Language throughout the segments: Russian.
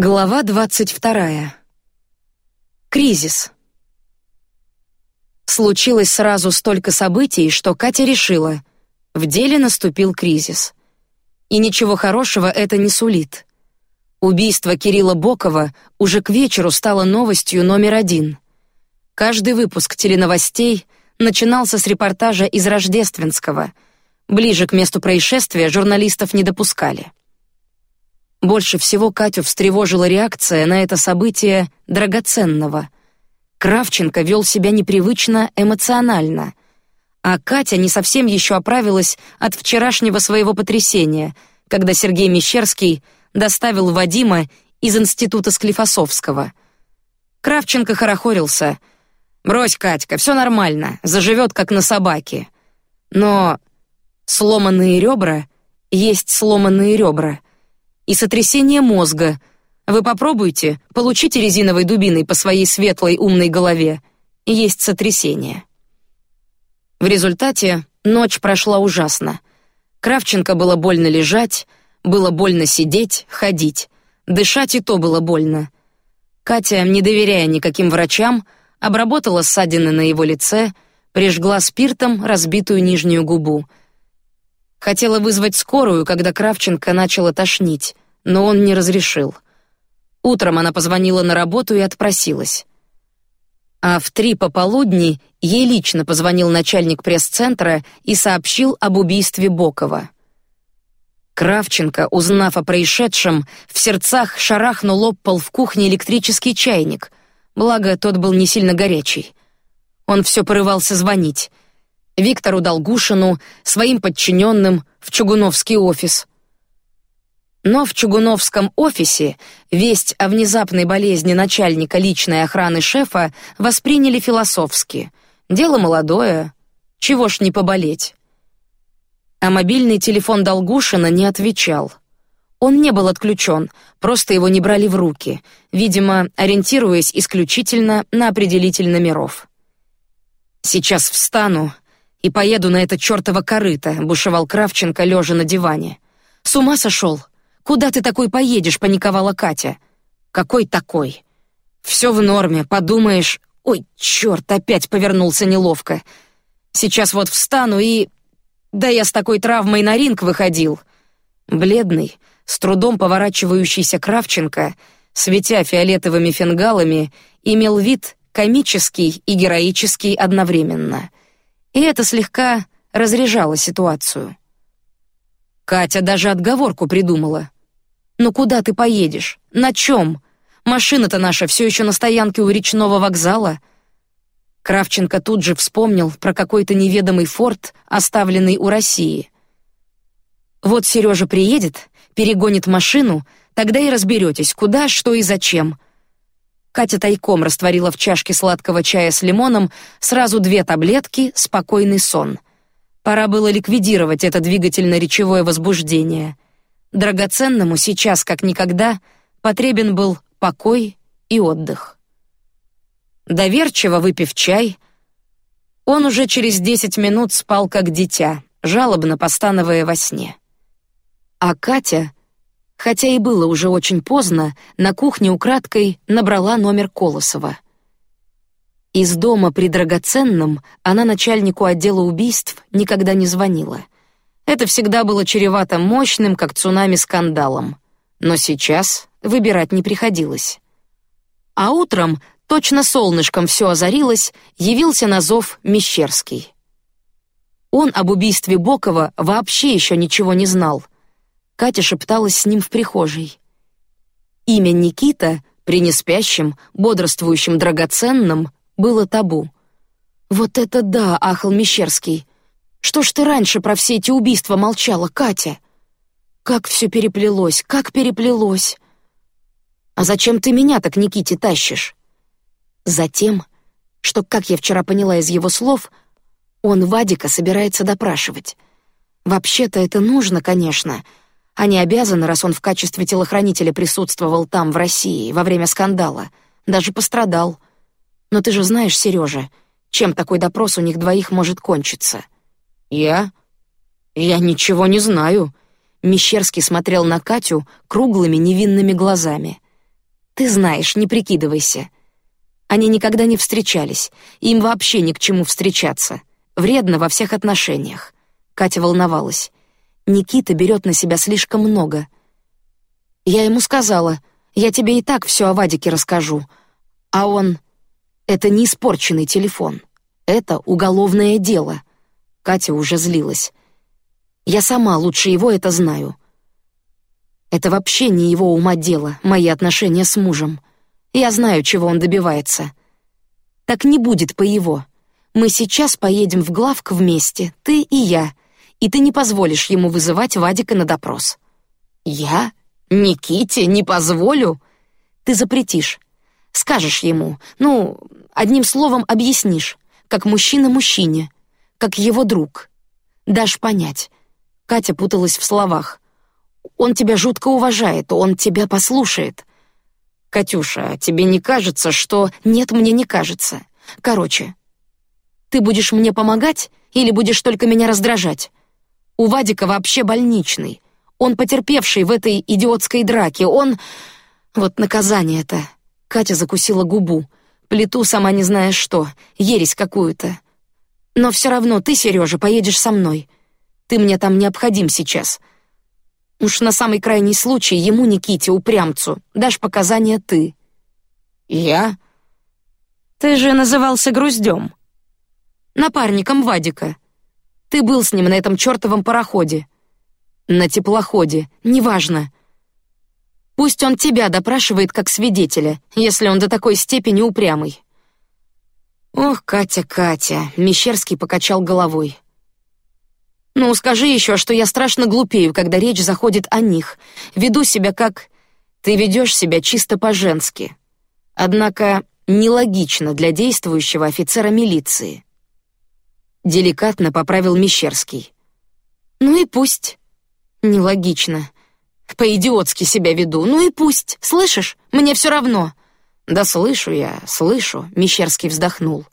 Глава двадцать вторая. Кризис. Случилось сразу столько событий, что Катя решила, в деле наступил кризис. И ничего хорошего это не сулит. Убийство Кирилла Бокова уже к вечеру стало новостью номер один. Каждый выпуск теленовостей начинался с репортажа из Рождественского. Ближе к месту происшествия журналистов не допускали. Больше всего Катю встревожила реакция на это событие драгоценного. Кравченко вел себя непривычно эмоционально, а Катя не совсем еще оправилась от вчерашнего своего потрясения, когда Сергей Мещерский доставил Вадима из института Склифосовского. Кравченко хорохорился: "Брось, Катька, все нормально, заживет как на собаке". Но сломанные ребра есть сломанные ребра и сотрясение мозга. Вы попробуйте, получите резиновой дубиной по своей светлой умной голове. Есть сотрясение. В результате ночь прошла ужасно. Кравченко было больно лежать, было больно сидеть, ходить, дышать и то было больно. Катя, не доверяя никаким врачам, обработала ссадины на его лице, прижгла спиртом разбитую нижнюю губу. Хотела вызвать скорую, когда Кравченко начала тошнить но он не разрешил. Утром она позвонила на работу и отпросилась. А в три пополудни ей лично позвонил начальник пресс-центра и сообщил об убийстве Бокова. Кравченко, узнав о происшедшем, в сердцах шарахнул об пол в кухне электрический чайник. Благо тот был не сильно горячий. Он все порывался звонить. Виктору Долгушину, своим подчиненным, в Чугуновский офис. Но в Чугуновском офисе весть о внезапной болезни начальника личной охраны шефа восприняли философски. Дело молодое, чего ж не поболеть. А мобильный телефон Долгушина не отвечал. Он не был отключен, просто его не брали в руки, видимо, ориентируясь исключительно на определитель номеров. Сейчас встану и поеду на это чертово корыто, бушевал Кравченко лежа на диване. С ума сошел? Куда ты такой поедешь? паниковала Катя. Какой такой? Все в норме, подумаешь. Ой, черт, опять повернулся неловко. Сейчас вот встану и... Да я с такой травмой на ринг выходил. Бледный, с трудом поворачивающийся Кравченко, светя фиолетовыми фингалами, имел вид комический и героический одновременно. И это слегка разряжало ситуацию. Катя даже отговорку придумала. Но куда ты поедешь? На чем? Машина-то наша все еще на стоянке у речного вокзала. Кравченко тут же вспомнил про какой-то неведомый форт, оставленный у России. Вот Сережа приедет, перегонит машину, тогда и разберетесь, куда, что и зачем. Катя тайком растворила в чашке сладкого чая с лимоном сразу две таблетки, спокойный сон. Пора было ликвидировать это двигательно-речевое возбуждение. Драгоценному сейчас, как никогда, потребен был покой и отдых. Доверчиво выпив чай, он уже через десять минут спал как дитя, жалобно постановая во сне. А Катя, хотя и было уже очень поздно, на кухне украдкой набрала номер Колосова. Из дома при драгоценном она начальнику отдела убийств никогда не звонила — это всегда было чревато мощным, как цунами, скандалом. Но сейчас выбирать не приходилось. А утром, точно солнышком все озарилось, явился на зов Мещерский. Он об убийстве Бокова вообще еще ничего не знал. Катя шепталась с ним в прихожей. Имя Никита при неспящем, бодрствующем драгоценном было табу. Вот это да, ахал Мещерский. Что ж ты раньше про все эти убийства молчала, Катя? Как все переплелось, как переплелось. А зачем ты меня так Никите тащишь? Затем, что, как я вчера поняла из его слов, он Вадика собирается допрашивать. Вообще-то это нужно, конечно, не обязаны, раз он в качестве телохранителя присутствовал там в России во время скандала, даже пострадал. Но ты же знаешь, Сережа, чем такой допрос у них двоих может кончиться. Я? Я ничего не знаю. Мещерский смотрел на Катю круглыми невинными глазами. Ты знаешь, не прикидывайся. Они никогда не встречались, им вообще ни к чему встречаться. Вредно во всех отношениях. Катя волновалась. Никита берет на себя слишком много. Я ему сказала, я тебе и так все о Вадике расскажу, а он, это не испорченный телефон, это уголовное дело. Катя уже злилась. Я сама лучше его это знаю. Это вообще не его ума дело, мои отношения с мужем. Я знаю, чего он добивается. Так не будет по его. Мы сейчас поедем в главк вместе, ты и я, и ты не позволишь ему вызывать Вадика на допрос. Я? Никите не позволю? Ты запретишь. Скажешь ему, ну, одним словом объяснишь, как мужчина мужчине, как его друг. Дашь понять. Катя путалась в словах. Он тебя жутко уважает, он тебя послушает. Катюша, тебе не кажется, что нет, мне не кажется. Короче, ты будешь мне помогать или будешь только меня раздражать? У Вадика вообще больничный. Он потерпевший в этой идиотской драке. Он вот наказание это. Катя закусила губу. Плиту сама не зная что, ересь какую-то. Но все равно ты, Сережа, поедешь со мной. Ты мне там необходим сейчас. Уж на самый крайний случай ему Никите упрямцу дашь показания ты. Я? Ты же назывался груздем. Напарником Вадика. Ты был с ним на этом чертовом пароходе. На теплоходе, неважно. Пусть он тебя допрашивает как свидетеля, если он до такой степени упрямый. Ох, Катя, Катя, Мещерский покачал головой. Ну, скажи еще, что я страшно глупею, когда речь заходит о них. Веду себя как... Ты ведешь себя чисто по-женски. Однако нелогично для действующего офицера милиции. Деликатно поправил Мещерский. Ну и пусть. Нелогично. По-идиотски себя веду. Ну и пусть. Слышишь? Мне все равно. Да слышу я, слышу. Мещерский вздохнул.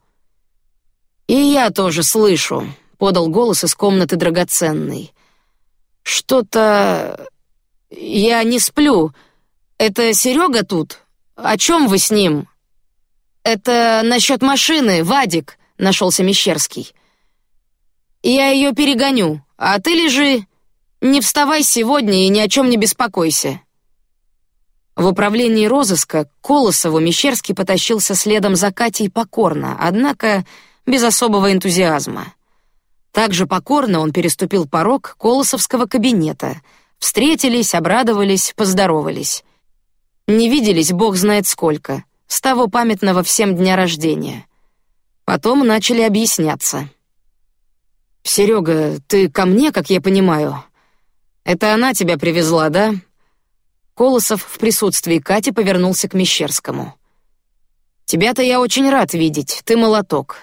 И я тоже слышу подал голос из комнаты драгоценной. Что-то я не сплю. Это Серега тут? О чем вы с ним? Это насчет машины, Вадик. Нашелся Мещерский. Я ее перегоню, а ты лежи. Не вставай сегодня и ни о чем не беспокойся. В управлении розыска Колосову Мещерский потащился следом за Катей покорно, однако без особого энтузиазма. Также покорно он переступил порог Колосовского кабинета. Встретились, обрадовались, поздоровались. Не виделись, бог знает сколько, с того памятного всем дня рождения. Потом начали объясняться. Серега, ты ко мне, как я понимаю. Это она тебя привезла, да? Колосов в присутствии Кати повернулся к Мещерскому. Тебя-то я очень рад видеть, ты молоток.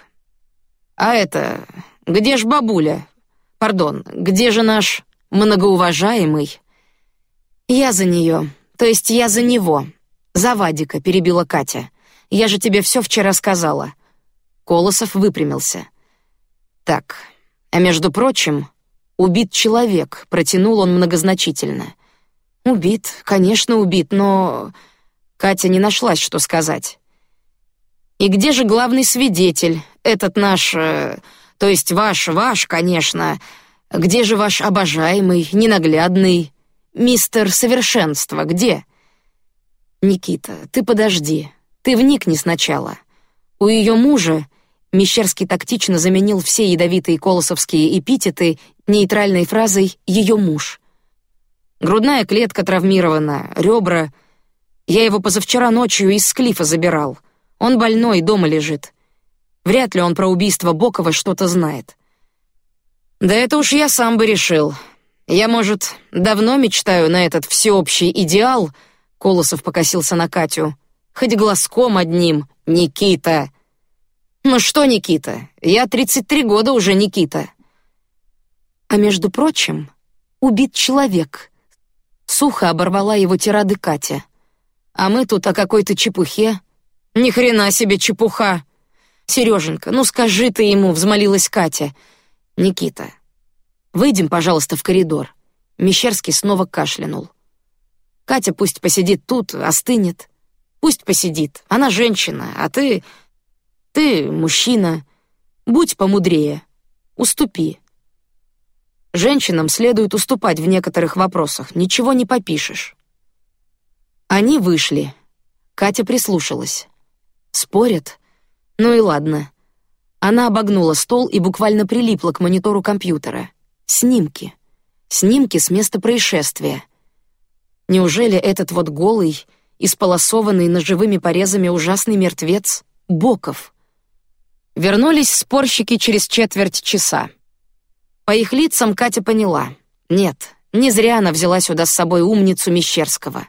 А это где ж бабуля? Пардон, где же наш многоуважаемый? Я за нее, то есть я за него, за Вадика, перебила Катя. Я же тебе все вчера сказала. Колосов выпрямился. Так, а между прочим, убит человек, протянул он многозначительно. Убит, конечно, убит, но Катя не нашлась, что сказать. И где же главный свидетель, этот наш э, то есть ваш, ваш, конечно. Где же ваш обожаемый, ненаглядный мистер Совершенство? Где? Никита, ты подожди. Ты вникни сначала. У ее мужа Мещерский тактично заменил все ядовитые колосовские эпитеты нейтральной фразой «ее муж». Грудная клетка травмирована, ребра. Я его позавчера ночью из склифа забирал. Он больной, дома лежит. Вряд ли он про убийство Бокова что-то знает. Да это уж я сам бы решил. Я, может, давно мечтаю на этот всеобщий идеал. Колосов покосился на Катю. Хоть глазком одним, Никита. Ну что, Никита? Я 33 года уже Никита. А между прочим, убит человек. Сухо оборвала его тирады Катя. А мы тут о какой-то чепухе. Ни хрена себе чепуха. Сереженька, ну скажи ты ему, взмолилась Катя. Никита, выйдем, пожалуйста, в коридор. Мещерский снова кашлянул. Катя пусть посидит тут, остынет. Пусть посидит. Она женщина, а ты... Ты мужчина. Будь помудрее. Уступи. Женщинам следует уступать в некоторых вопросах, ничего не попишешь. Они вышли. Катя прислушалась. Спорят? Ну и ладно. Она обогнула стол и буквально прилипла к монитору компьютера. Снимки. Снимки с места происшествия. Неужели этот вот голый, исполосованный ножевыми порезами ужасный мертвец Боков? Вернулись спорщики через четверть часа. По их лицам Катя поняла: нет, не зря она взяла сюда с собой умницу Мещерского.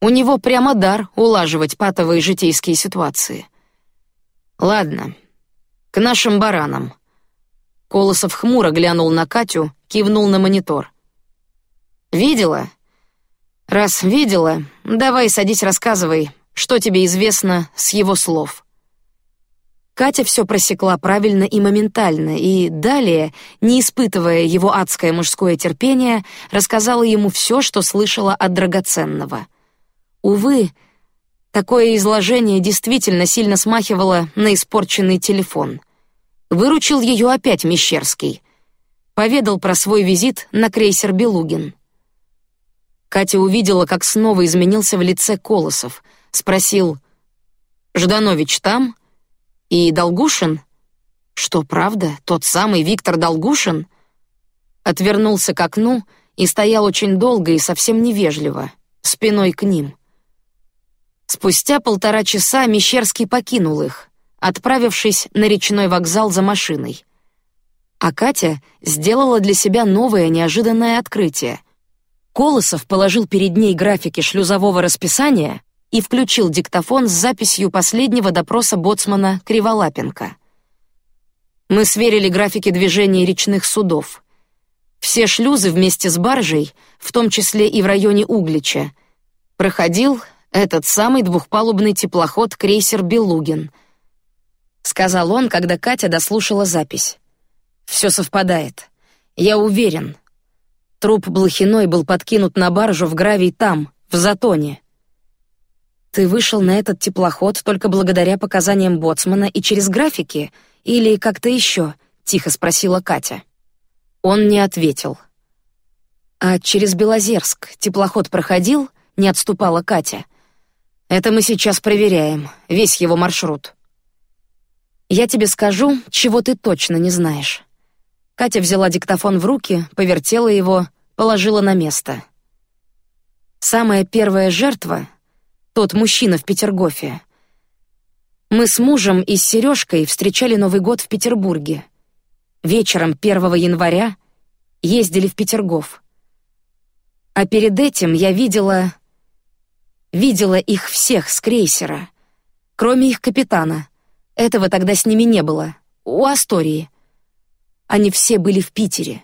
У него прямо дар улаживать патовые житейские ситуации. Ладно, к нашим баранам. Колосов хмуро глянул на Катю, кивнул на монитор. Видела? Раз видела, давай садись, рассказывай, что тебе известно с его слов. Катя все просекла правильно и моментально, и далее, не испытывая его адское мужское терпение, рассказала ему все, что слышала от драгоценного. Увы, такое изложение действительно сильно смахивало на испорченный телефон. Выручил ее опять Мещерский. Поведал про свой визит на крейсер Белугин. Катя увидела, как снова изменился в лице Колосов. Спросил: "Жданович там?" И Долгушин? Что правда, тот самый Виктор Долгушин? Отвернулся к окну и стоял очень долго и совсем невежливо, спиной к ним. Спустя полтора часа Мещерский покинул их, отправившись на речной вокзал за машиной. А Катя сделала для себя новое неожиданное открытие. Колосов положил перед ней графики шлюзового расписания и включил диктофон с записью последнего допроса боцмана Криволапенко. Мы сверили графики движения речных судов. Все шлюзы вместе с баржей, в том числе и в районе Углича, проходил этот самый двухпалубный теплоход крейсер Белугин. Сказал он, когда Катя дослушала запись. Все совпадает. Я уверен. Труп Блохиной был подкинут на баржу в гравий там, в Затоне. Ты вышел на этот теплоход только благодаря показаниям боцмана и через графики или как-то еще? Тихо спросила Катя. Он не ответил. А через Белозерск теплоход проходил? Не отступала Катя. Это мы сейчас проверяем, весь его маршрут. Я тебе скажу, чего ты точно не знаешь. Катя взяла диктофон в руки, повертела его, положила на место. Самая первая жертва тот мужчина в Петергофе. Мы с мужем и с Сережкой встречали Новый год в Петербурге. Вечером 1 января ездили в Петергоф. А перед этим я видела видела их всех с крейсера, кроме их капитана. Этого тогда с ними не было. У Астории. Они все были в Питере.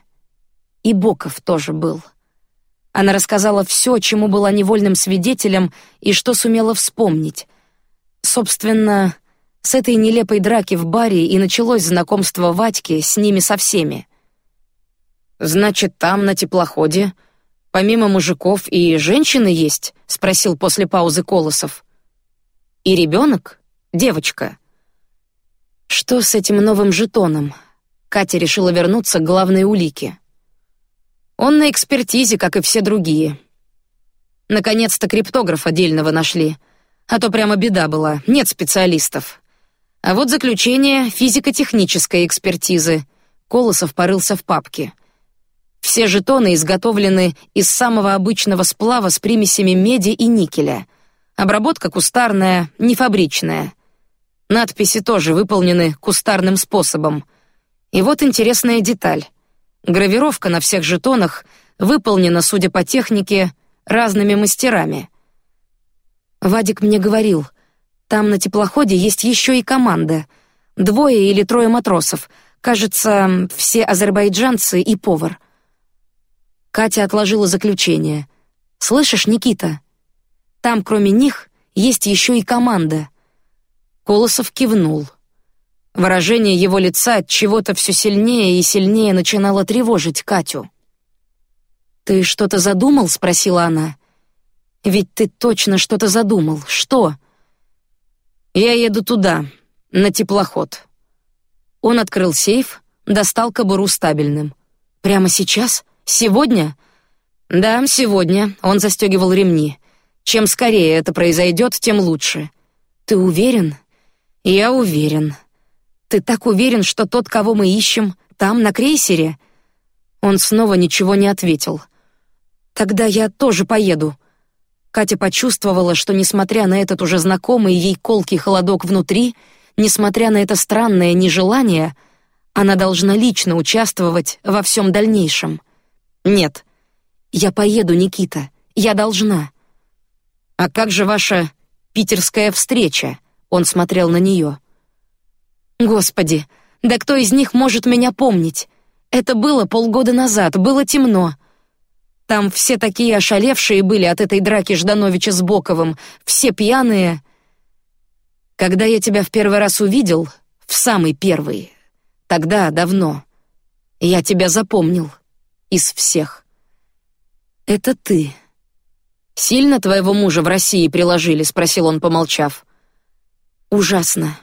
И Боков тоже был. Она рассказала все, чему была невольным свидетелем и что сумела вспомнить. Собственно, с этой нелепой драки в баре и началось знакомство Вадьки с ними со всеми. Значит, там на теплоходе, помимо мужиков и женщины есть? – спросил после паузы Колосов. И ребенок, девочка. Что с этим новым жетоном? Катя решила вернуться к главной улике. Он на экспертизе, как и все другие. Наконец-то криптограф отдельного нашли, а то прямо беда была, нет специалистов. А вот заключение физико-технической экспертизы. Колосов порылся в папке. Все жетоны изготовлены из самого обычного сплава с примесями меди и никеля. Обработка кустарная, не фабричная. Надписи тоже выполнены кустарным способом. И вот интересная деталь. Гравировка на всех жетонах выполнена, судя по технике, разными мастерами. Вадик мне говорил, там на теплоходе есть еще и команда, двое или трое матросов, кажется, все азербайджанцы и повар. Катя отложила заключение. Слышишь, Никита? Там, кроме них, есть еще и команда. Колосов кивнул. Выражение его лица от чего-то все сильнее и сильнее начинало тревожить Катю. Ты что-то задумал? – спросила она. Ведь ты точно что-то задумал. Что? Я еду туда, на теплоход. Он открыл сейф, достал кобуру стабильным. Прямо сейчас? Сегодня? Да, сегодня. Он застегивал ремни. Чем скорее это произойдет, тем лучше. Ты уверен? Я уверен. Ты так уверен, что тот, кого мы ищем, там на крейсере? Он снова ничего не ответил. Тогда я тоже поеду. Катя почувствовала, что несмотря на этот уже знакомый ей колкий холодок внутри, несмотря на это странное нежелание, она должна лично участвовать во всем дальнейшем. Нет, я поеду, Никита. Я должна. А как же ваша питерская встреча? Он смотрел на нее. Господи, да кто из них может меня помнить? Это было полгода назад, было темно. Там все такие ошалевшие были от этой драки Ждановича с Боковым, все пьяные. Когда я тебя в первый раз увидел, в самый первый, тогда давно, я тебя запомнил из всех. Это ты. Сильно твоего мужа в России приложили, спросил он, помолчав. Ужасно.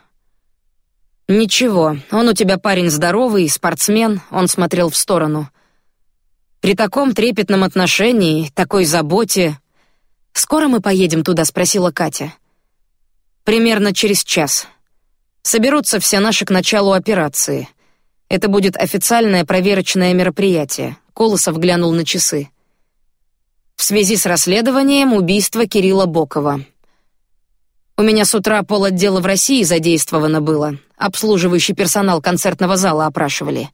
Ничего, он у тебя парень здоровый, спортсмен. Он смотрел в сторону. При таком трепетном отношении, такой заботе. Скоро мы поедем туда, спросила Катя. Примерно через час. Соберутся все наши к началу операции. Это будет официальное проверочное мероприятие. Колосов глянул на часы. В связи с расследованием убийства Кирилла Бокова. У меня с утра пол отдела в России задействовано было. Обслуживающий персонал концертного зала опрашивали.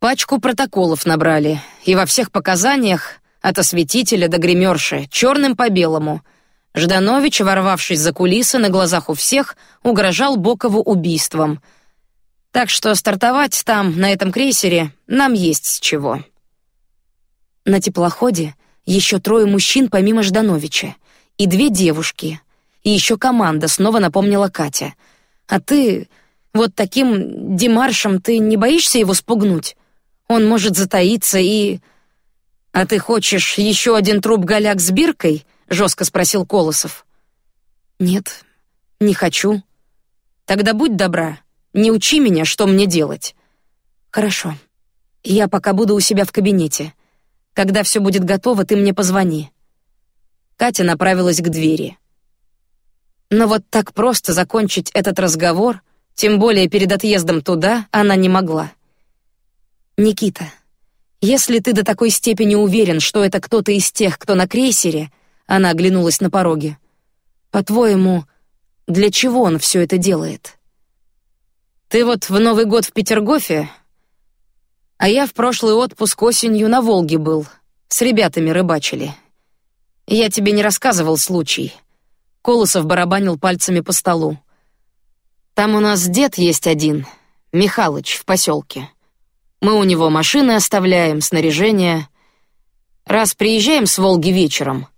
Пачку протоколов набрали, и во всех показаниях от осветителя до гримерши черным по белому. Жданович, ворвавшись за кулисы на глазах у всех, угрожал Бокову убийством. Так что стартовать там на этом крейсере нам есть с чего. На теплоходе еще трое мужчин помимо Ждановича и две девушки, и еще команда, снова напомнила Катя. А ты вот таким демаршем ты не боишься его спугнуть? Он может затаиться и... А ты хочешь еще один труп голяк с биркой? Жестко спросил Колосов. Нет, не хочу. Тогда будь добра, не учи меня, что мне делать. Хорошо. Я пока буду у себя в кабинете. Когда все будет готово, ты мне позвони. Катя направилась к двери. Но вот так просто закончить этот разговор, тем более перед отъездом туда, она не могла. Никита, если ты до такой степени уверен, что это кто-то из тех, кто на крейсере, она оглянулась на пороге. По-твоему, для чего он все это делает? Ты вот в Новый год в Петергофе, а я в прошлый отпуск осенью на Волге был, с ребятами рыбачили. Я тебе не рассказывал случай. Колосов барабанил пальцами по столу. Там у нас дед есть один, Михалыч в поселке. Мы у него машины оставляем, снаряжение. Раз приезжаем с Волги вечером,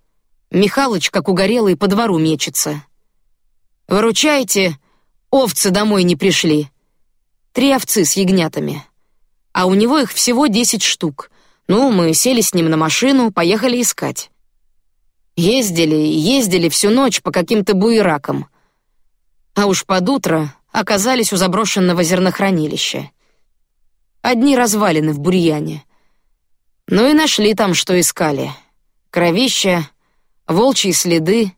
Михалыч, как угорелый, по двору мечется. Выручайте, овцы домой не пришли. Три овцы с ягнятами, а у него их всего десять штук. Ну, мы сели с ним на машину, поехали искать. Ездили, ездили всю ночь по каким-то буеракам. А уж под утро оказались у заброшенного зернохранилища. Одни развалины в бурьяне. Ну и нашли там, что искали. Кровища, волчьи следы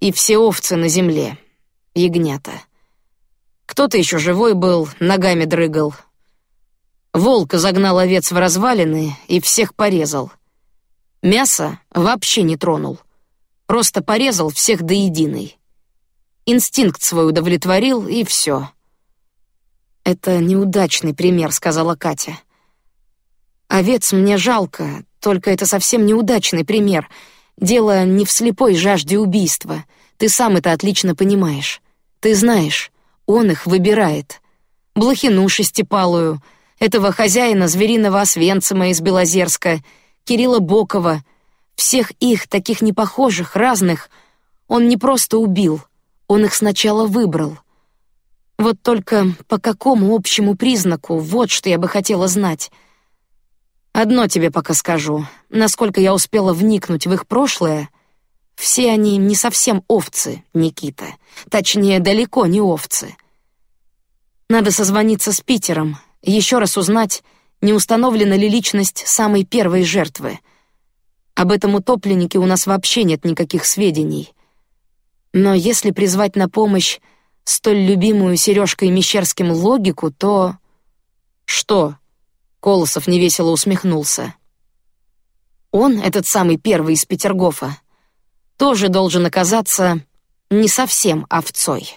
и все овцы на земле. Ягнята. Кто-то еще живой был, ногами дрыгал. Волк загнал овец в развалины и всех порезал. Мясо вообще не тронул. Просто порезал всех до единой. Инстинкт свой удовлетворил и все. Это неудачный пример, сказала Катя. Овец мне жалко, только это совсем неудачный пример. Дело не в слепой жажде убийства. Ты сам это отлично понимаешь. Ты знаешь, он их выбирает. Блохину шестипалую, этого хозяина звериного Освенцима из Белозерска, Кирилла Бокова — всех их, таких непохожих, разных, он не просто убил, он их сначала выбрал. Вот только по какому общему признаку, вот что я бы хотела знать. Одно тебе пока скажу, насколько я успела вникнуть в их прошлое, все они не совсем овцы, Никита. Точнее, далеко не овцы. Надо созвониться с Питером, еще раз узнать, не установлена ли личность самой первой жертвы. Об этом утопленнике у нас вообще нет никаких сведений. Но если призвать на помощь столь любимую Сережкой Мещерским логику, то что? Колосов невесело усмехнулся. Он, этот самый первый из Петергофа, тоже должен оказаться не совсем овцой.